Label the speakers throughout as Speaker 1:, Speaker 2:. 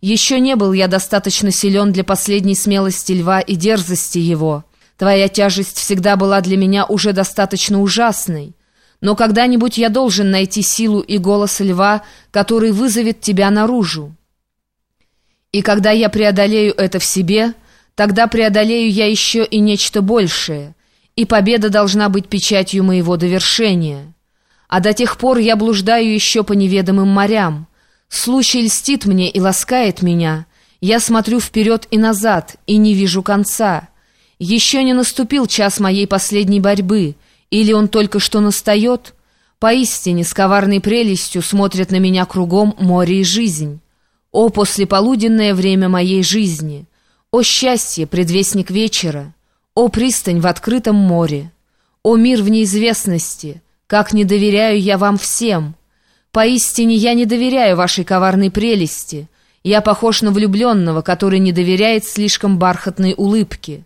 Speaker 1: Еще не был я достаточно силен для последней смелости льва и дерзости его. Твоя тяжесть всегда была для меня уже достаточно ужасной. Но когда-нибудь я должен найти силу и голос льва, который вызовет тебя наружу. И когда я преодолею это в себе, тогда преодолею я еще и нечто большее, и победа должна быть печатью моего довершения. А до тех пор я блуждаю еще по неведомым морям. Случай льстит мне и ласкает меня. Я смотрю вперед и назад, и не вижу конца. Еще не наступил час моей последней борьбы, или он только что настает? Поистине, с коварной прелестью смотрят на меня кругом море и жизнь. О, послеполуденное время моей жизни! О, счастье, предвестник вечера! О, пристань в открытом море! О, мир в неизвестности! Как не доверяю я вам всем! Поистине я не доверяю вашей коварной прелести. Я похож на влюбленного, который не доверяет слишком бархатной улыбке.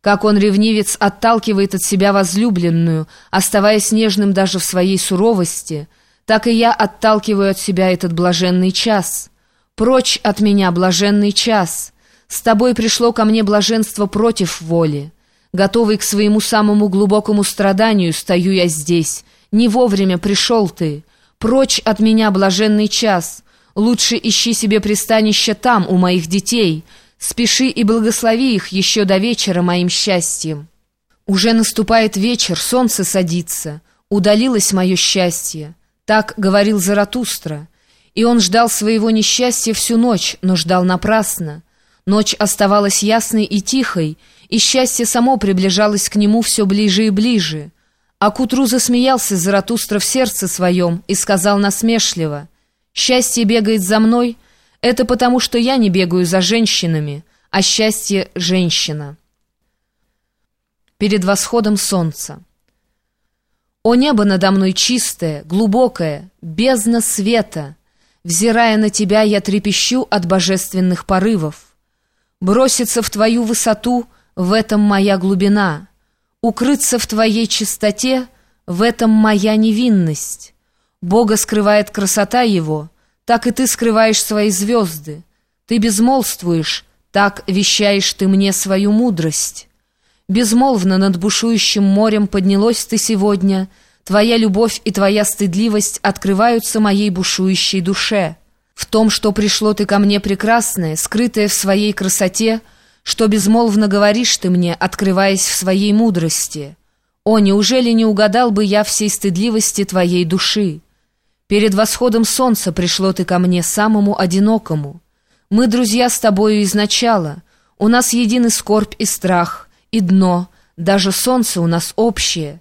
Speaker 1: Как он, ревнивец, отталкивает от себя возлюбленную, оставаясь нежным даже в своей суровости, так и я отталкиваю от себя этот блаженный час. Прочь от меня, блаженный час! С тобой пришло ко мне блаженство против воли. Готовый к своему самому глубокому страданию стою я здесь. Не вовремя пришел ты. Прочь от меня, блаженный час. Лучше ищи себе пристанище там, у моих детей. Спеши и благослови их еще до вечера моим счастьем. Уже наступает вечер, солнце садится. Удалилось мое счастье. Так говорил Заратустра. И он ждал своего несчастья всю ночь, но ждал напрасно. Ночь оставалась ясной и тихой, и счастье само приближалось к нему все ближе и ближе. А к утру засмеялся Заратустра в сердце своем и сказал насмешливо, «Счастье бегает за мной, это потому, что я не бегаю за женщинами, а счастье — женщина». Перед восходом солнца. О небо надо мной чистое, глубокое, бездна света! Взирая на тебя, я трепещу от божественных порывов. Броситься в твою высоту — в этом моя глубина. Укрыться в твоей чистоте — в этом моя невинность. Бога скрывает красота его, так и ты скрываешь свои звезды. Ты безмолвствуешь, так вещаешь ты мне свою мудрость. Безмолвно над бушующим морем поднялось ты сегодня, Твоя любовь и твоя стыдливость открываются моей бушующей душе. В том, что пришло ты ко мне прекрасное, скрытое в своей красоте, что безмолвно говоришь ты мне, открываясь в своей мудрости. О, неужели не угадал бы я всей стыдливости твоей души? Перед восходом солнца пришло ты ко мне самому одинокому. Мы друзья с тобою изначала, у нас едины скорбь и страх, и дно, даже солнце у нас общее.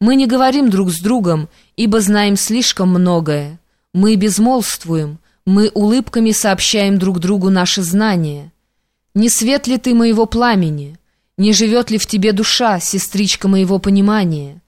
Speaker 1: Мы не говорим друг с другом, ибо знаем слишком многое. Мы безмолвствуем, мы улыбками сообщаем друг другу наши знания. Не свет ли ты моего пламени? Не живет ли в тебе душа, сестричка моего понимания?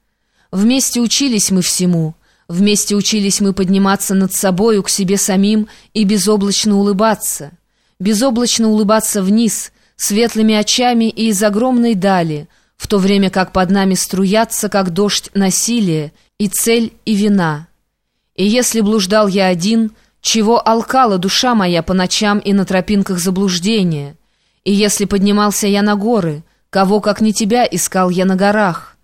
Speaker 1: Вместе учились мы всему, вместе учились мы подниматься над собою к себе самим и безоблачно улыбаться. Безоблачно улыбаться вниз, светлыми очами и из огромной дали, в то время как под нами струятся, как дождь, насилие, и цель, и вина. И если блуждал я один, чего алкала душа моя по ночам и на тропинках заблуждения — и если поднимался я на горы, кого, как не тебя, искал я на горах?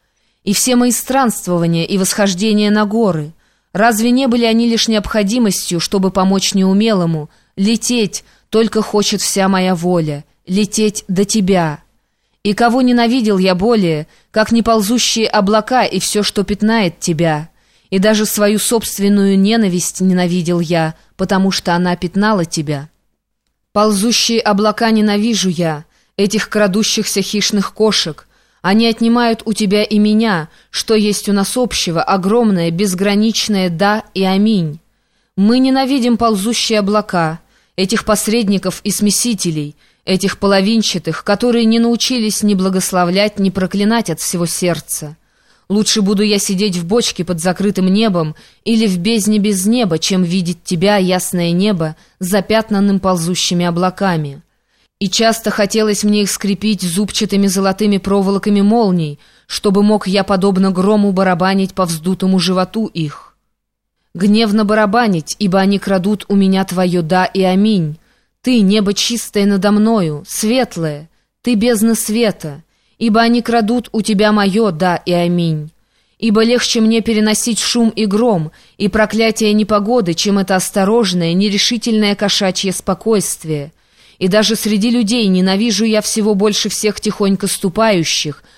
Speaker 1: И все мои странствования и восхождения на горы, разве не были они лишь необходимостью, чтобы помочь неумелому? Лететь, только хочет вся моя воля, лететь до тебя. И кого ненавидел я более, как неползущие облака и все, что пятнает тебя? И даже свою собственную ненависть ненавидел я, потому что она пятнала тебя». Ползущие облака ненавижу я, этих крадущихся хищных кошек. Они отнимают у тебя и меня, что есть у нас общего, огромное, безграничное «да» и «аминь». Мы ненавидим ползущие облака, этих посредников и смесителей, этих половинчатых, которые не научились ни благословлять, ни проклинать от всего сердца. Лучше буду я сидеть в бочке под закрытым небом или в бездне без неба, чем видеть тебя, ясное небо, запятнанным ползущими облаками. И часто хотелось мне их скрепить зубчатыми золотыми проволоками молний, чтобы мог я, подобно грому, барабанить по вздутому животу их. Гневно барабанить, ибо они крадут у меня твое «да» и «аминь». Ты, небо чистое надо мною, светлое, ты бездна света, ибо они крадут у тебя мое «да» и «аминь». Ибо легче мне переносить шум и гром и проклятие непогоды, чем это осторожное, нерешительное кошачье спокойствие. И даже среди людей ненавижу я всего больше всех тихонько ступающих —